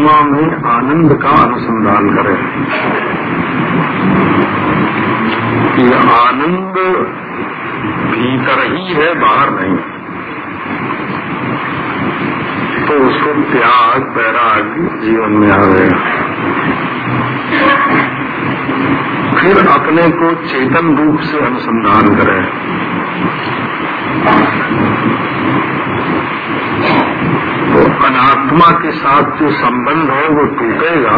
आत्मा में आनंद का अनुसंधान करें। कि आनंद भीतर ही है, बाहर नहीं। तो उसको त्याग पैराग जीवन में आ आवेगा फिर अपने को चेतन रूप से अनुसंधान करें तो अनात्मा के साथ जो संबंध है, वो टूटेगा,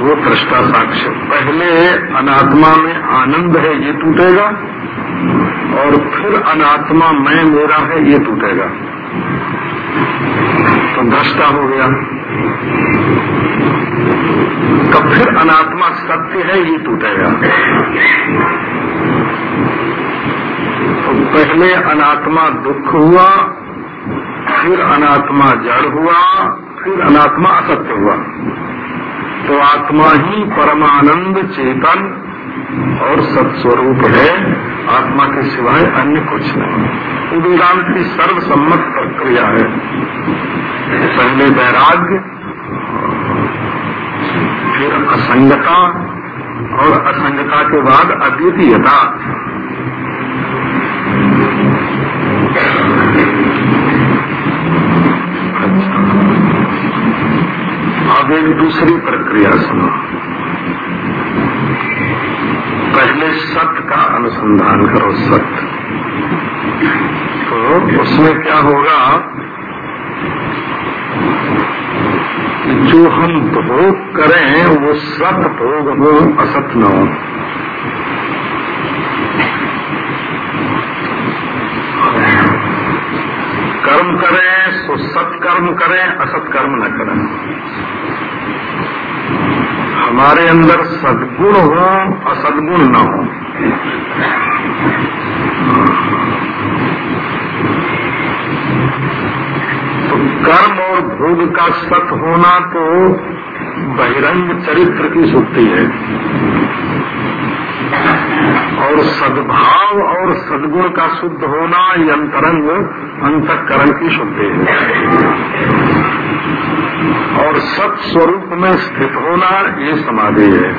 वो दृष्टा साक्ष्य पहले अनात्मा में आनंद है, ये टूटेगा, और फिर अनात्मा मैं मेरा है, ये टूटेगा। तो दृष्टा हो गया। तब फिर अनात्मा सत्य है, ये टूटेगा। तो पहले अनात्मा दुख हुआ फिर अनात्मा जड़ हुआ, फिर अनात्मा असत्य हुआ। तो आत्मा ही परमानंद, चेतन और सत्स्वरूप है। आत्मा के सिवाय अन्य कुछ नहीं। वेदांत की सर्वसम्मत प्रक्रिया है। पहले वैराग्य, फिर असंगता और असंगता के बाद अद्वितीयता अब एक दूसरी प्रक्रिया सुनो। पहले सत्य का अनुसंधान करो, सत्य। तो उसमें क्या होगा? जो हम भोग करें, वो सत भोग हो असत न हो। कर्म करें तो सत्कर्म करें असत कर्म न करें। हमारे अंदर सद्गुण हो, असदगुण न हो। तो कर्म और भोग का सत होना तो बहिरंग चरित्र की सुक्ति है। और सद्भाव और सद्गुण का शुद्ध होना ये अंतरंग, अंतकरण की शुद्धि है। और सत स्वरूप में स्थित होना ये समाधि है।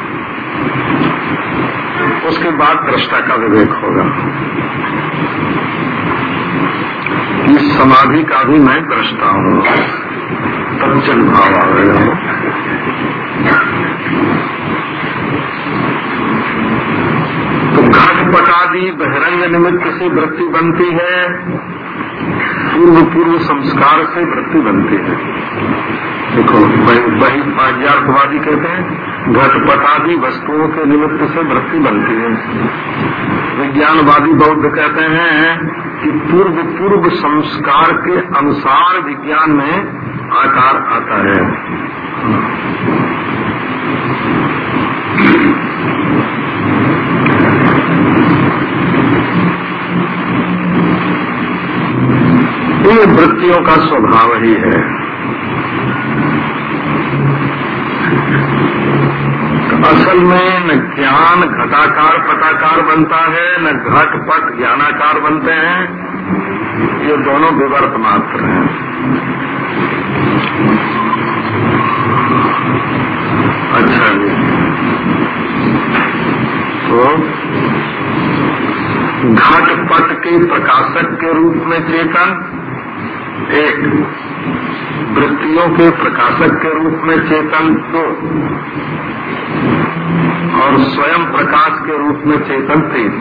उसके बाद दृष्टा का विवेक होगा। इस समाधि का भी मैं दृष्टा हूँ। जन भाव आएगा तो घट पटादी बहिरंग निमित्त से वृत्ति बनती है। पूर्व पूर्व संस्कार से वृत्ति बनती है। देखो वही कहते हैं, घटपटादि वस्तुओं के निमित्त से वृत्ति बनती है। विज्ञानवादी बौद्ध कहते हैं कि पूर्व पूर्व संस्कार के अनुसार विज्ञान में आकार आता है। ये का स्वभाव ही है। असल में न ज्ञान घटाकार पटाकार बनता है, न घट पट ज्ञानाकार बनते हैं। ये दोनों विवर्त मात्र हैं। अच्छा जी। तो घट पट के प्रकाशक के रूप में चेतन एक, वृत्तियों के प्रकाशक के रूप में चेतन दो और स्वयं प्रकाश के रूप में चेतन तीन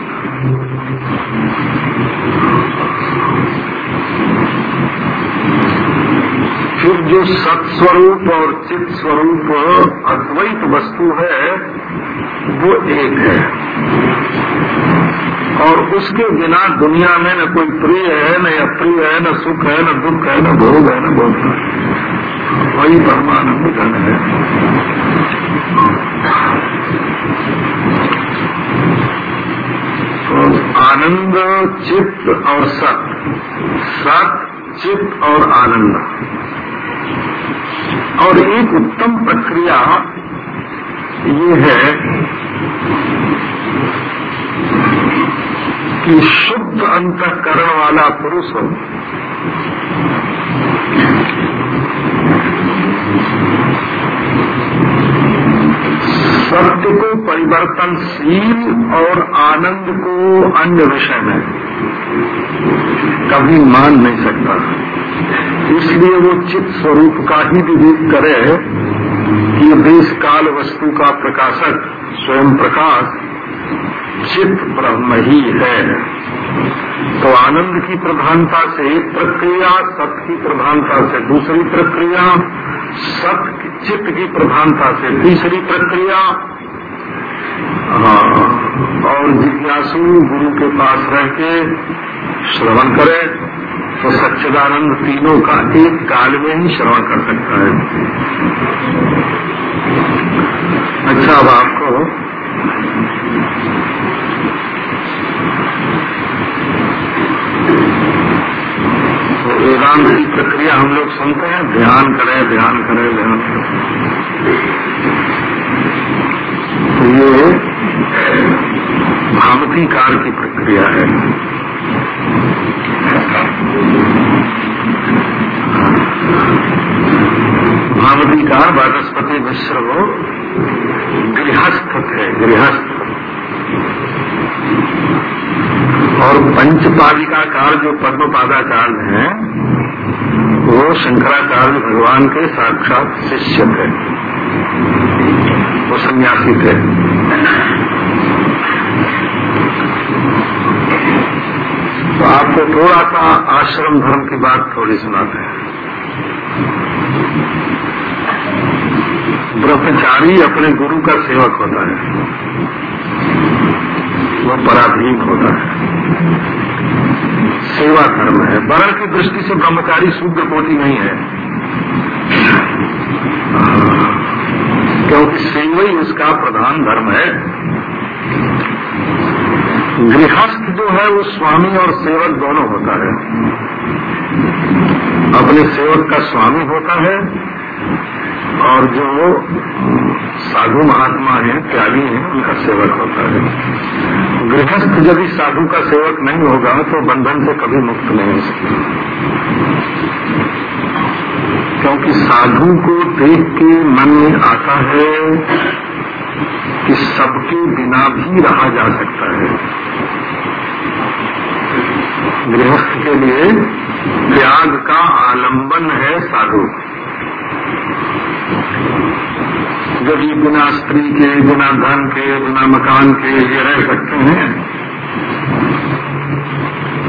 फिर जो सत्स्वरूप और चित स्वरूप अद्वैत वस्तु है, वो एक है। और उसके बिना दुनिया में न कोई प्रिय है, न अप्रिय है, न सुख है, न दुख है, न भोग है, न भोग है। वही परमानंद धन है। तो आनंद, चित्त और सत। सत, चित्त और आनंद। और एक उत्तम प्रक्रिया ये है कि शुद्ध अंतकरण वाला पुरुष हो। सत्य को परिवर्तनशील और आनंद को अन्य विषय में कभी मान नहीं सकता। इसलिए वो चित्त स्वरूप का ही विवेक करे कि देश काल वस्तु का प्रकाशक स्वयं प्रकाश चित्त ब्रह्म ही है। तो आनंद की प्रधानता से एक प्रक्रिया सत्य की प्रधानता से, दूसरी प्रक्रिया सत्य चित्त की प्रधानता से, तीसरी प्रक्रिया हाँ और जिज्ञासु गुरु के पास रह के श्रवण करे तो सच्चिदानंद तीनों का एक काल में ही श्रवण कर सकता है। अच्छा अब आपको वेदांत की प्रक्रिया हम लोग हैं, ध्यान करें ध्यान करें ध्यान करें। तो ये भावती कार की प्रक्रिया है। भावती कार वाचस्पति मिश्र वो गृहस्थ थे, गृहस्थ। और पंचपालिकाकार जो पद्म पादाचार्य हैं वो शंकराचार्य भगवान के साक्षात शिष्य थे। वो सन्यासी थे। तो आपको थोड़ा सा आश्रम धर्म की बात थोड़ी सुनाते हैं। ब्रह्मचारी अपने गुरु का सेवक होता है। वो पराधीन होता है। सेवा धर्म है। वर्ण की दृष्टि से ब्रह्मचारी शूद्र कोटि नहीं है। क्योंकि सेवा ही उसका प्रधान धर्म है। गृहस्थ जो है, वो स्वामी और सेवक दोनों होता है। अपने सेवक का स्वामी होता है। और जो साधु महात्मा हैं, त्यागी हैं, उनका सेवक होता है। गृहस्थ यदि साधु का सेवक नहीं होगा तो बंधन से कभी मुक्त नहीं हो सकता। क्योंकि साधु को देख के मन में आता है कि सबके बिना भी रहा जा सकता है। गृहस्थ के लिए त्याग का आलंबन है साधु। यदि बिना स्त्री के बिना धन के बिना मकान के ये रह सकते हैं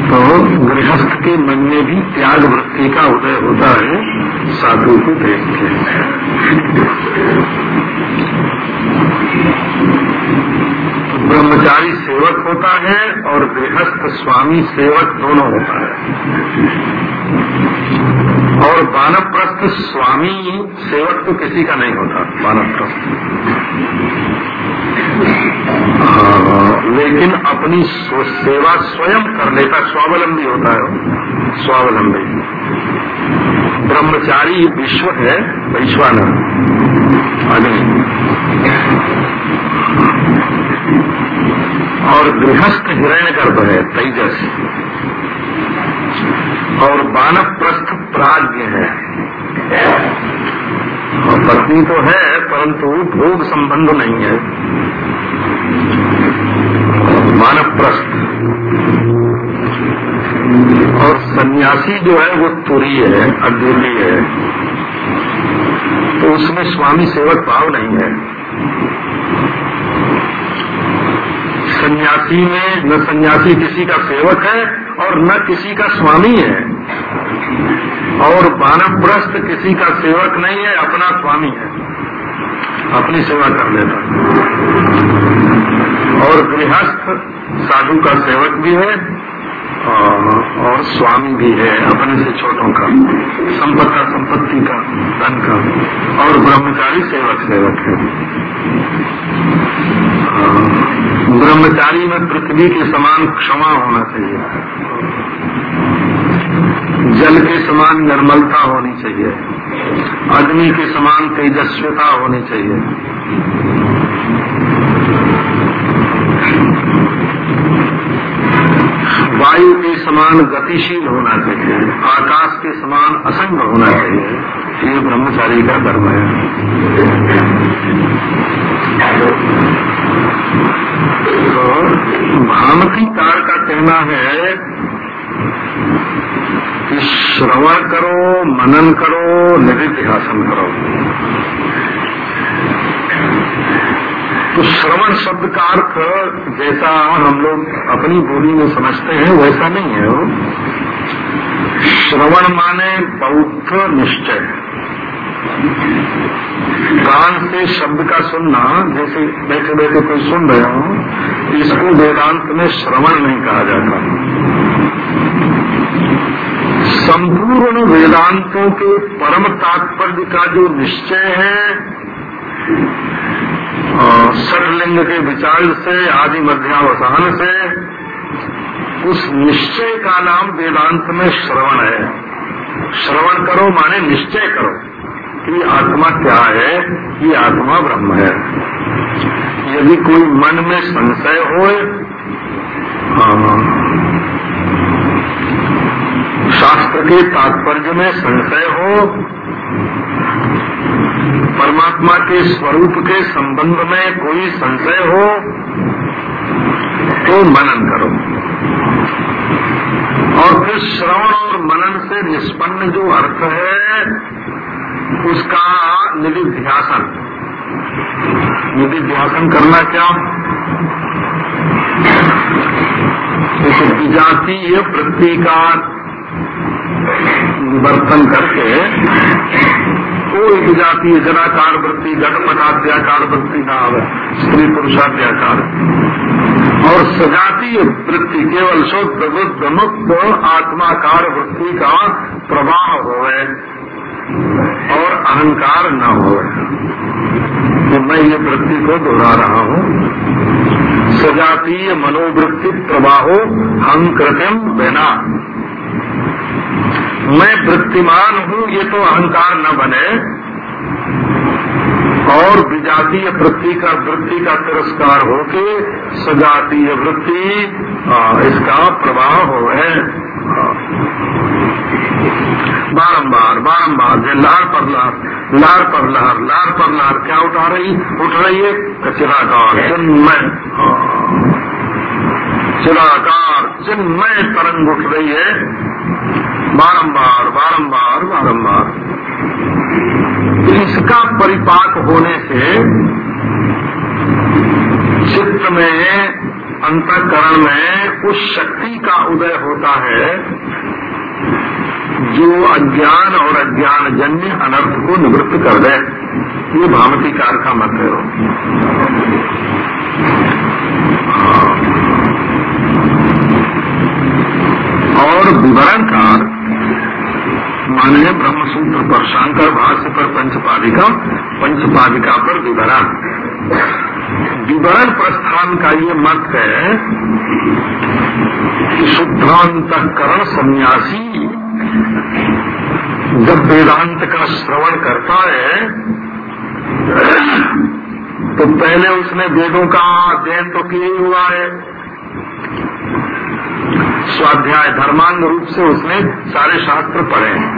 तो गृहस्थ के मन में भी त्याग वृत्ति का उदय होता है, साधु को देख के। ब्रह्मचारी सेवक होता है और गृहस्थ स्वामी सेवक दोनों होता है। और वानप्रस्थ स्वामी सेवक तो किसी का नहीं होता वानप्रस्थ लेकिन अपनी सेवा स्वयं कर लेता स्वावलंबी होता है। स्वावलंबी। ब्रह्मचारी विश्व है वैश्वानर अग्नि और गृहस्थ हिरण्य गर्भ है, तेजस। और बानव प्रस्थ प्राज्ञ है। और पत्नी तो है, परंतु भोग संबंध नहीं है। मानव प्रस्थ और सन्यासी जो है, वो तुरी है, अधूरी है। तो उसमें स्वामी सेवक भाव नहीं है। सन्यासी में न सन्यासी किसी का सेवक है और न किसी का स्वामी है। और वानप्रस्थ किसी का सेवक नहीं है, अपना स्वामी है। अपनी सेवा कर लेता और गृहस्थ साधु का सेवक भी है। और स्वामी भी है, अपने से छोटों का संपत्ति का संपत्ति का, धन का, और ब्रह्मचारी सेवक सेवक है। ब्रह्मचारी में पृथ्वी के समान क्षमा होना चाहिए। जल के समान निर्मलता होनी चाहिए। अग्नि के समान तेजस्विता होनी चाहिए। समान गतिशील होना चाहिए, आकाश के समान असंग होना चाहिए, ये ब्रह्मचारी का धर्म है। तो भामती कार का कहना है कि श्रवण करो, मनन करो निधिध्यासन करो। तो श्रवण शब्द का अर्थ जैसा हम लोग अपनी बोली में समझते हैं, वैसा नहीं है श्रवण माने बौद्ध निश्चय। कान से शब्द का सुनना, जैसे बैठे बैठे कोई सुन रहे हो, इसको वेदांत में श्रवण नहीं कहा जाता। संपूर्ण वेदांतों के परम तात्पर्य का जो निश्चय है सटलिंग के विचार से आदि मध्यावसान से उस निश्चय का नाम वेदांत में श्रवण है। श्रवण करो माने निश्चय करो कि आत्मा क्या है ये आत्मा ब्रह्म है। यदि कोई मन में संशय हो हाँ, शास्त्र के तात्पर्य में संशय हो परमात्मा के स्वरूप के संबंध में कोई संशय हो तो मनन करो। और फिर श्रवण और मनन से निष्पन्न जो अर्थ है, उसका निधिध्यासन। निधिध्यासन करना क्या? विजातीय वृत्ति का निवर्तन करके कोई भी जाति, जनाकार, वृत्ति घटपटाध्याकार वृत्ति ना आवे स्त्री, पुरुषाध्याकार। और सजातीय वृत्ति केवल शुद्ध बुद्ध मुक्त, आत्माकार वृत्ति का प्रवाह होवे और अहंकार न हो तो मैं ये वृत्ति को दोहरा रहा हूँ। सजातीय मनोवृत्ति प्रवाहो हम कृतिम बिना मैं वृत्तिमान हूँ, ये तो अहंकार न बने। और विजातीय वृत्ति का वृत्ति का तिरस्कार होके सजातीय वृत्ति इसका प्रवाह हो है। बारम्बार बारम्बार जे लहर पर लहर लार पर लार लहर पर लहर क्या उठा रही? उठ रही है कचराकार, चिन्मय। चिराकार, चिन्मय तरंग उठ रही है। बारंबार बारंबार बारंबार। इसका परिपाक होने से चित्त में, अंतकरण में उस शक्ति का उदय होता है जो अज्ञान और अज्ञान जन्य अनर्थ को निवृत्त कर दे। ये भामतिकार का मत है। और विवरणकार माननीय ब्रह्मसूत्र पर, शांकर भाष्य पर, पंचपादिका पंचपादिका पर विवरण। विवरण प्रस्थान का ये मत है कि शुद्धांतकरण सन्यासी जब वेदांत का श्रवण करता है तो पहले उसने वेदों का अध्ययन तो किया हुआ है। स्वाध्याय धर्मांग रूप से उसने सारे शास्त्र पढ़े हैं।